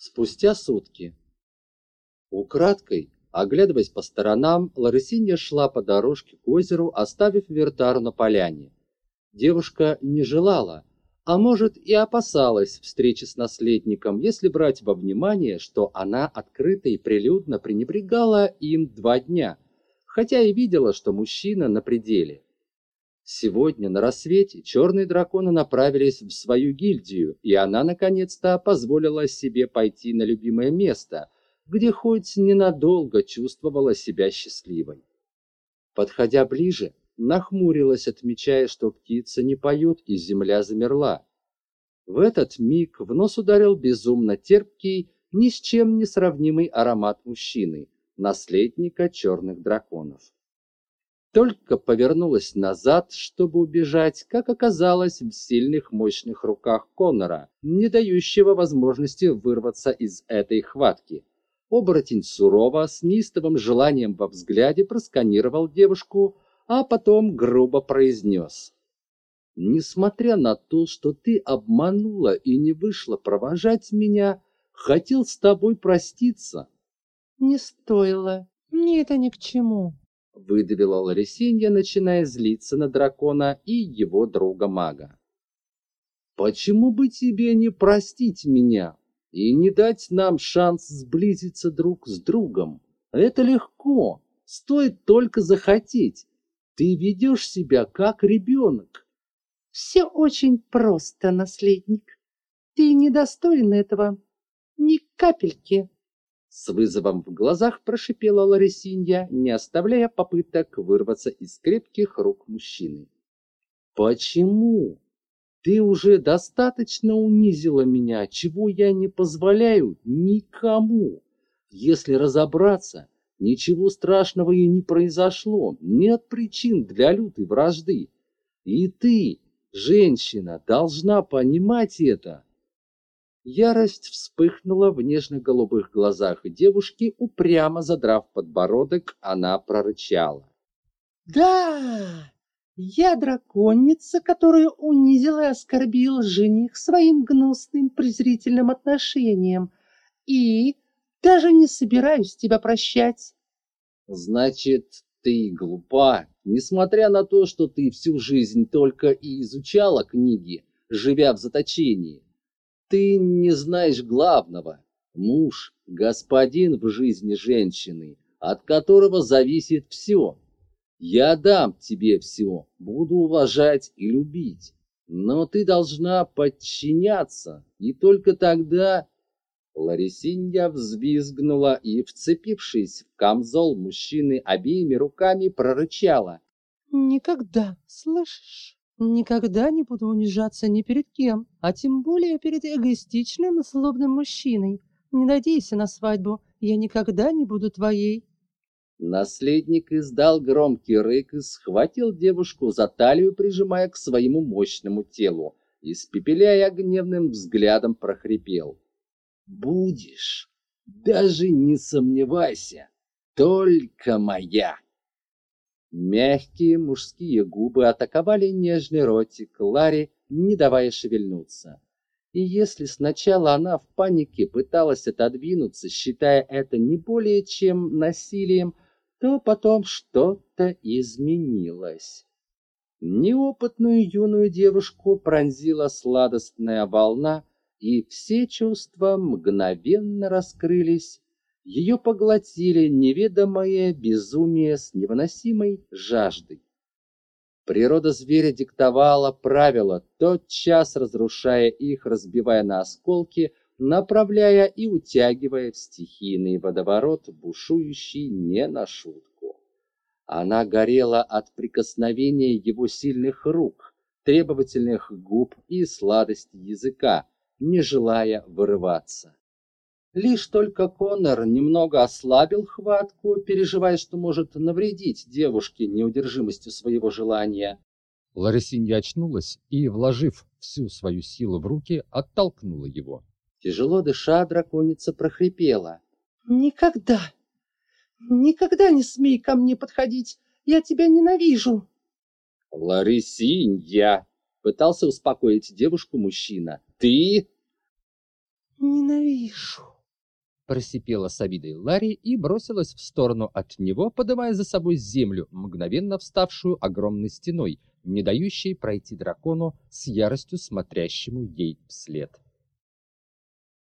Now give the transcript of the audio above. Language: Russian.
Спустя сутки. Украдкой, оглядываясь по сторонам, Ларисинья шла по дорожке к озеру, оставив Вертару на поляне. Девушка не желала, а может и опасалась встречи с наследником, если брать во внимание, что она открыто и прилюдно пренебрегала им два дня, хотя и видела, что мужчина на пределе. Сегодня на рассвете черные драконы направились в свою гильдию, и она наконец-то позволила себе пойти на любимое место, где хоть ненадолго чувствовала себя счастливой. Подходя ближе, нахмурилась, отмечая, что птица не поет, и земля замерла. В этот миг в нос ударил безумно терпкий, ни с чем не сравнимый аромат мужчины, наследника черных драконов только повернулась назад, чтобы убежать, как оказалось в сильных мощных руках Коннора, не дающего возможности вырваться из этой хватки. Оборотень сурово, с неистовым желанием во взгляде просканировал девушку, а потом грубо произнес. «Несмотря на то, что ты обманула и не вышла провожать меня, хотел с тобой проститься». «Не стоило. Мне это ни к чему», выдавила Ларисинья, начиная злиться на дракона и его друга-мага. «Почему бы тебе не простить меня и не дать нам шанс сблизиться друг с другом? Это легко, стоит только захотеть. Ты ведешь себя как ребенок». «Все очень просто, наследник. Ты недостоин этого. Ни капельки». С вызовом в глазах прошипела Ларисинья, не оставляя попыток вырваться из крепких рук мужчины. «Почему? Ты уже достаточно унизила меня, чего я не позволяю никому. Если разобраться, ничего страшного и не произошло, нет причин для лютой вражды. И ты, женщина, должна понимать это». Ярость вспыхнула в нежно-голубых глазах девушки, упрямо задрав подбородок, она прорычала. «Да, я драконица, которую унизил и оскорбил жених своим гнусным презрительным отношением, и даже не собираюсь тебя прощать». «Значит, ты глупа, несмотря на то, что ты всю жизнь только и изучала книги, живя в заточении ты не знаешь главного. Муж – господин в жизни женщины, от которого зависит все. Я дам тебе все, буду уважать и любить, но ты должна подчиняться, и только тогда... Ларисинья взвизгнула и, вцепившись в камзол мужчины обеими руками, прорычала. «Никогда, слышишь?» Никогда не буду унижаться ни перед кем, а тем более перед эгоистичным и злобным мужчиной. Не надейся на свадьбу, я никогда не буду твоей. Наследник издал громкий рык и схватил девушку за талию, прижимая к своему мощному телу, испепеляя гневным взглядом прохрипел. «Будешь, даже не сомневайся, только моя!» Мягкие мужские губы атаковали нежный ротик Ларри, не давая шевельнуться. И если сначала она в панике пыталась отодвинуться, считая это не более чем насилием, то потом что-то изменилось. Неопытную юную девушку пронзила сладостная волна, и все чувства мгновенно раскрылись, ее поглотили неведомое безумие с невыносимой жаждой. Природа зверя диктовала правила, тотчас разрушая их, разбивая на осколки, направляя и утягивая в стихийный водоворот, бушующий не на шутку. Она горела от прикосновения его сильных рук, требовательных губ и сладости языка, не желая вырываться. Лишь только Коннор немного ослабил хватку, переживая, что может навредить девушке неудержимостью своего желания. Ларисинья очнулась и, вложив всю свою силу в руки, оттолкнула его. Тяжело дыша, драконица прохрипела. «Никогда, никогда не смей ко мне подходить! Я тебя ненавижу!» «Ларисинья!» — пытался успокоить девушку мужчина. «Ты Ненавижу. Просипела с обидой Ларри и бросилась в сторону от него, поднимая за собой землю, мгновенно вставшую огромной стеной, не дающей пройти дракону с яростью смотрящему ей вслед.